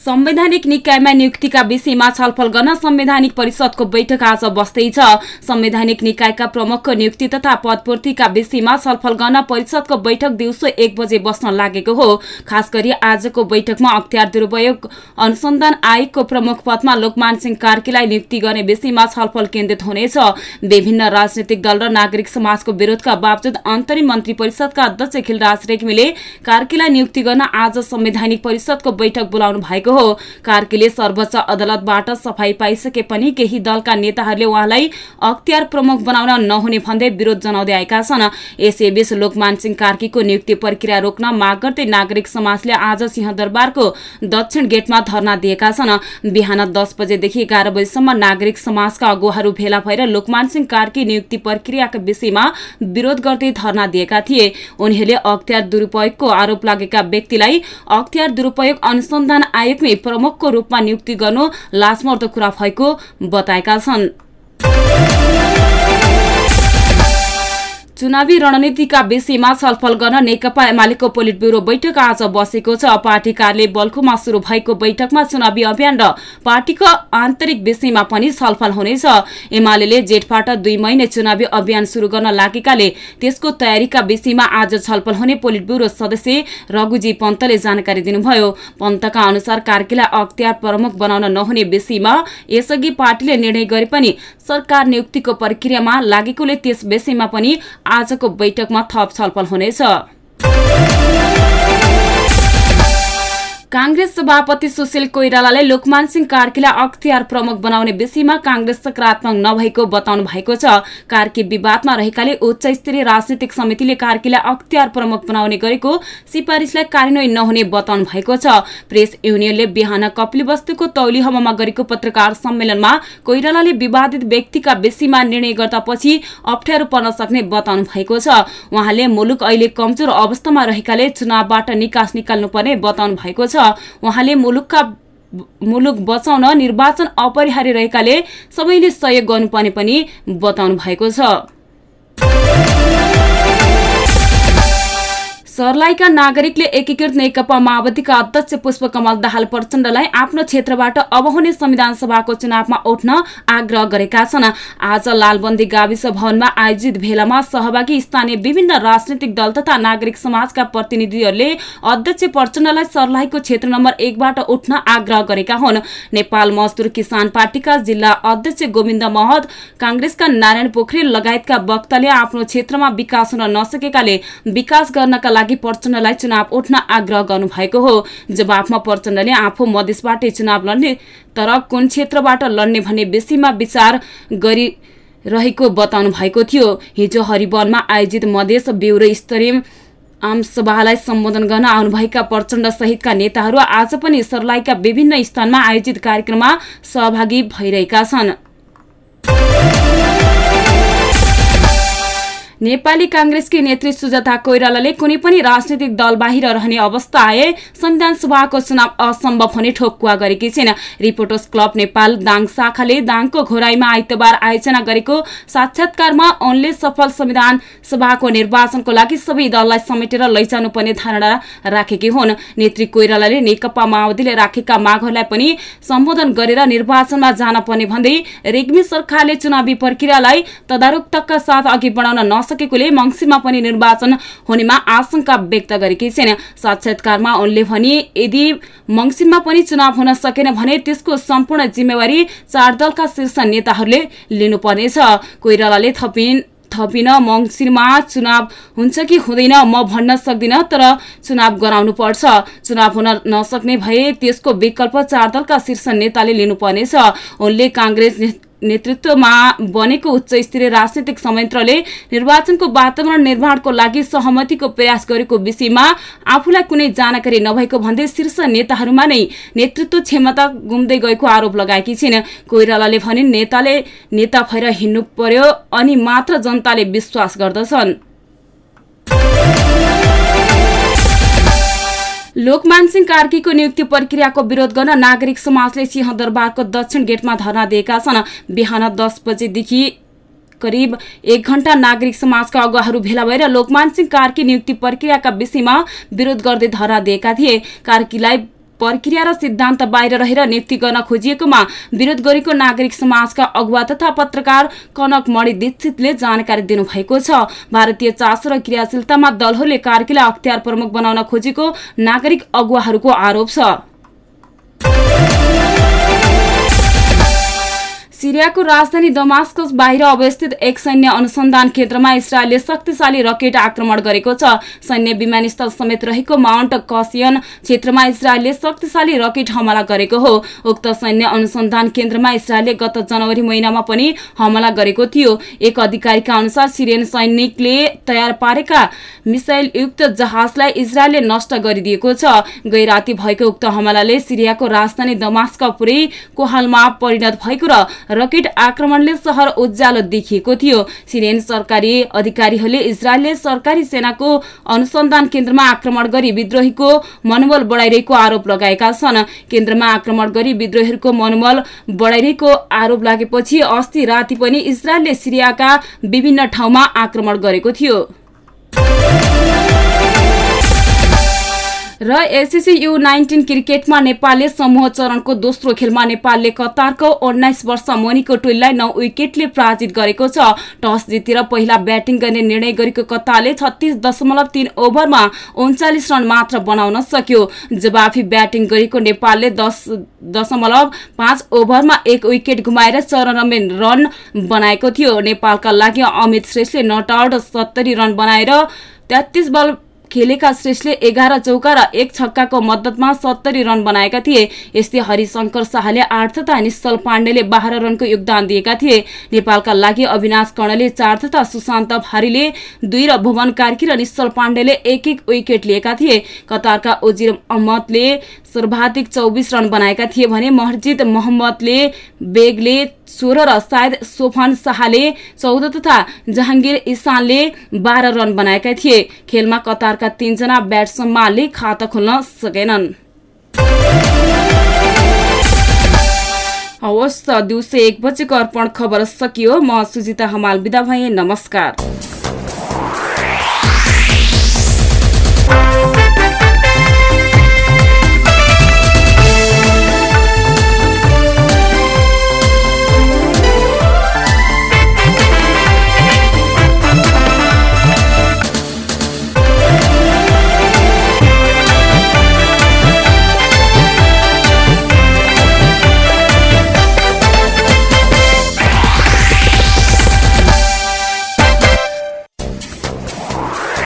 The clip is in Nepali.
संवैधानिक निकायमा नियुक्तिका विषयमा छलफल गर्न संवैधानिक परिषदको बैठक आज बस्दैछ संवैधानिक निकायका प्रमुखको नियुक्ति तथा पदपूर्तिका विषयमा छलफल गर्न परिषदको बैठक दिउँसो एक बजे बस्न लागेको हो। खास आजको बैठकमा अख्तियार दुरूपयोग अनुसन्धान आयोगको प्रमुख पदमा लोकमान सिंह कार्कीलाई नियुक्ति गर्ने विषयमा छलफल केन्द्रित हुनेछ। विभिन्न राजनैतिक दल र नागरिक समाजको विरोधका बावजुद अन्तरिम मन्त्री परिषदका अध्यक्ष खिलराज रेग्मीले कार्कीलाई नियुक्ति गर्न आज संवैधानिक परिषदको बैठक बोलाउनु भएको हो। कार्कीले सर्वोच्च अदालतबाट सफाई पाइसके पनि केही दलका नेताहरूले उहाँलाई अख्तियार प्रमुख बनाउन नहुने भन्दै विरोध जनाउँदै आएका छन्। यसैबीच लोकमान सिंह कार्कीको नियुक्ति प्रक्रिया रोक्न माग गर्दै नागरिक समाजले आज सिंहदरबारको दक्षिण गेटमा धरना दिएका छन्। बिहान दस बजेदेखि एघार बजेसम्म नागरिक समाजका अगुवाहरू भेला भएर लोकमान सिंह कार्की नियुक्ति प्रक्रियाका विषयमा विरोध गर्दै धरना दिएका थिए। उनीहरूले अख्तियार दुरूपयोगको आरोप लागेका व्यक्तिलाई अख्तियार दुरूपयोग अनुसन्धान आयोगमै प्रमुखको रूपमा नियुक्ति गर्नु लाजमर्दो कुरा भएको बताएका छन्। चुनावी रणनीतिका विषयमा छलफल गर्न नेकपा एमालेको पोलिट ब्युरो बैठक आज बसेको छ। पार्टी कार्यालय बल्खुमा शुरू भएको बैठकमा चुनावी अभियान र पार्टीको आन्तरिक विषयमा पनि छलफल हुनेछ। एमाले जेठबाट दुई महिने चुनावी अभियान शुरू गर्न लागेकाले त्यसको तयारीका विषयमा आज छलफल हुने पोलिट ब्युरो सदस्य रघुजी पन्तले जानकारी दिनुभयो। पन्तका अनुसार कार्कीलाई अख्तियार प्रमुख बनाउन नहुने विषयमा यसअघि पार्टीले निर्णय गरे पनि सरकार नियुक्तिको प्रक्रियामा लागेकोले त्यस विषयमा पनि आजको बैठकमा थप छलफल हुनेछ। काङ्ग्रेस सभापति सुशील कोइरालाले लोकमान सिंह कार्कीलाई अख्तियार प्रमुख बनाउने विषयमा काङ्ग्रेस सकारात्मक नभएको बताउनु भएको छ। कार्की विवादमा रहेकाले उच्च स्तरीय राजनीतिक समितिले कार्कीलाई अख्तियार प्रमुख बनाउने गरेको सिफारिसलाई कार्यान्वयन नहुने बताउनु भएको छ। प्रेस युनियनले बिहान कपिलवस्तुको तौलिहमा गरेको पत्रकार सम्मेलनमा कोइरालाले विवादित व्यक्तिका विषयमा निर्णय गर्दा पछि अप्ठ्यारो पर्न सक्ने बताउनु भएको छ। उहाँले मुलुक अहिले कमजोर अवस्थामा रहेकाले चुनावबाट निकास निकाल्नुपर्ने बताउनु भएको छ। उहाँले मुलुकका मुलुक बचाउन निर्वाचन अपरिहार्य रहेकाले सबैले सहयोग गर्नुपर्ने पनि बताउनु भएको छ। सर्लाहीका नागरिकले एकीकृत नेकपा माओवादीका अध्यक्ष पुष्पकमल दाहाल प्रचण्डलाई आफ्नो क्षेत्रबाट अब हुने संविधान सभाको चुनावमा उठ्न आग्रह गरेका छन्। आज लालबन्दी गाविस भवनमा आयोजित भेलामा सहभागी स्थानीय विभिन्न राजनैतिक दल तथा नागरिक समाजका प्रतिनिधिहरूले अध्यक्ष प्रचण्डलाई सर्लाहीको क्षेत्र नम्बर एकबाट उठ्न आग्रह गरेका हुन्। नेपाल मजदुर किसान पार्टीका जिल्ला अध्यक्ष गोविन्द महत काङ्ग्रेसका नारायण पोखरेल लगायतका वक्ताले आफ्नो क्षेत्रमा विकास हुन नसकेकाले विकास गर्नका लागि प्रचण्डलाई चुनाव उठ्न आग्रह गर्नुभएको हो। जवाफमा प्रचण्डले आफू मधेसबाटै चुनाव लड्ने तर कुन क्षेत्रबाट लड्ने भन्ने विषयमा विचार गरी रहेको बताउनु भएको थियो। हिजो हरिवनमा आयोजित मधेस ब्युरो स्तरीय आमसभालाई सम्बोधन गर्न आउनुभएका प्रचण्ड सहितका नेताहरू आज पनि सर्लाहीका विभिन्न स्थानमा आयोजित कार्यक्रममा सहभागी भइरहेका छन्। नेपाली काङ्ग्रेसकी नेत्री सुजाता कोइरालाले कुनै पनि राजनैतिक दल बाहिर रहने अवस्था आए संविधान सभाको चुनाव असम्भव हुने ठोकुवा गरेकी छिन्। रिपोर्टर्स क्लब नेपाल दाङ शाखाले दाङको घोराईमा आइतबार आयोजना गरेको साक्षात्कारमा उनले सफल संविधान सभाको निर्वाचनको लागि सबै दललाई समेटेर लैजानुपर्ने धारणा राखेकी हुन्। नेत्री कोइरालाले नेकपा माओवादीले राखेका मागहरूलाई पनि सम्बोधन गरेर निर्वाचनमा जान पर्ने भन्दै रेग्मी सरकारले चुनावी प्रक्रियालाई तदारुकताका साथ अघि बढाउन नसकेकोले मङ्सिरमा पनि निर्वाचन हुनेमा आशंका व्यक्त गरेकी छिन्। साक्षात्कारमा उनले भने यदि मङ्सिरमा पनि चुनाव हुन सकेन भने त्यसको सम्पूर्ण जिम्मेवारी चार दलका शीर्ष नेताहरूले लिनुपर्नेछ। कोइरालाले थपिन् थपिन मङ्सिरमा चुनाव हुन्छ कि हुँदैन म भन्न सक्दिनँ तर चुनाव गराउनु पर्छ। चुनाव हुन नसक्ने भए त्यसको विकल्प चार दलका शीर्ष नेताले लिनुपर्नेछ। उनले काङ्ग्रेस नेतृत्वमा बनेको उच्च स्तरीय राजनैतिक संयन्त्रले निर्वाचनको वातावरण निर्माणको लागि सहमतिको प्रयास गरेको विषयमा आफूलाई कुनै जानकारी नभएको भन्दै शीर्ष नेताहरूमा नै नेतृत्व क्षमता गुम्दै गएको आरोप लगाएकी छिन्। कोइरालाले भनिन् नेताले नेता भएर हिँड्नु पर्यो अनि मात्र जनताले विश्वास गर्दछन्। लोकमान सिंह कार्कीको नियुक्ति प्रक्रियाको विरोध गर्न नागरिक समाजले सिंहदरबारको दक्षिण गेटमा धरना दिएका छन्। बिहान दस बजेदेखि करिब एक घण्टा नागरिक समाजका अगुवाहरू भेला भएर लोकमान सिंह कार्की नियुक्ति प्रक्रियाका विषयमा विरोध गर्दै धरना दिएका थिए। कार्कीलाई प्रक्रिया र सिद्धान्त बाहिर रहेर नियुक्ति गर्न खोजिएकोमा विरोध गरेको नागरिक समाजका अगुवा तथा पत्रकार कनक मणि दीक्षितले जानकारी दिनुभएको छ। भारतीय चासो र क्रियाशीलतामा दलहरूले कार्कीलाई अख्तियार प्रमुख बनाउन खोजेको नागरिक अगुवाहरूको आरोप छ। सिरियाको राजधानी दमास्कस बाहिर अवस्थित एक सैन्य अनुसन्धान केन्द्रमा इसरायलले शक्तिशाली रकेट आक्रमण गरेको छ। सैन्य विमानस्थल समेत रहेको माउन्ट कसियन क्षेत्रमा इसरायलले शक्तिशाली रकेट हमला गरेको हो। उक्त सैन्य अनुसन्धान केन्द्रमा इसरायलले गत जनवरी महिनामा पनि हमला गरेको थियो। एक अधिकारीका अनुसार सिरियन सैनिकले तयार पारेका मिसाइल युक्त जहाजलाई इजरायलले नष्ट गरिदिएको छ। गै राति भएको उक्त हमलाले सिरियाको राजधानी दमास्क पुरै कोहालमा परिणत भएको र रकेट आक्रमणले सहर उज्यालो देखिएको थियो। सिरियन सरकारी अधिकारीहरूले इजरायलले सरकारी सेनाको अनुसन्धान केन्द्रमा आक्रमण गरी विद्रोहीको मनोबल बढाइरहेको आरोप लगाएका छन्। केन्द्रमा आक्रमण गरी विद्रोहीहरूको मनोबल बढाइरहेको आरोप लागेपछि अस्ति राति पनि इजरायलले सिरियाका विभिन्न ठाउँमा आक्रमण गरेको थियो। र एसिसी यु नाइन्टिन क्रिकेटमा नेपालले समूह चरणको दोस्रो खेलमा नेपालले कतारको उन्नाइस वर्ष मुनिको टोलीलाई नौ विकेटले पराजित गरेको छ। टस जितेर पहिला ब्याटिङ गर्ने निर्णय गरेको कतारले छत्तिस दशमलव तीन ओभरमा उन्चालिस रन मात्र बनाउन सक्यो। जवाफी ब्याटिङ गरेको नेपालले दस दशमलव पाँच ओभरमा एक विकेट गुमाएर चौरानब्बे रन बनाएको थियो। नेपालका लागि अमित श्रेष्ठले नट आउट सत्तरी रन बनाएर तेत्तिस बल खेलेका श्रेष्ठले एघार चौका र एक छक्काको मद्दतमा सत्तरी रन बनाएका थिए। यस्तै हरिशंकर शाहले आठ तथा निश्चल पाण्डेले बाह्र रनको योगदान दिएका थिए। नेपालका लागि अविनाश कर्णले चार तथा सुशान्त भारीले दुई र भुवन कार्की र निश्चल पाण्डेले एक एक विकेट लिएका थिए। कतारका ओजिर अहमदले सर्वाधिक चौबिस रन बनाएका थिए भने महजिद मोहम्मदले बेगले सोह्र र सायद सोफान शाहले चौध तथा जहाङ्गीर इसानले बाह्र रन बनाएका थिए। खेलमा कतारका तीनजना ब्याट्सम्यानले खाता खोल्न सकेनन्। हवस् त दिउँसो एक बजेको अर्पण खबर सकियो। म सुजिता हमाल बिदा भएँ नमस्कार।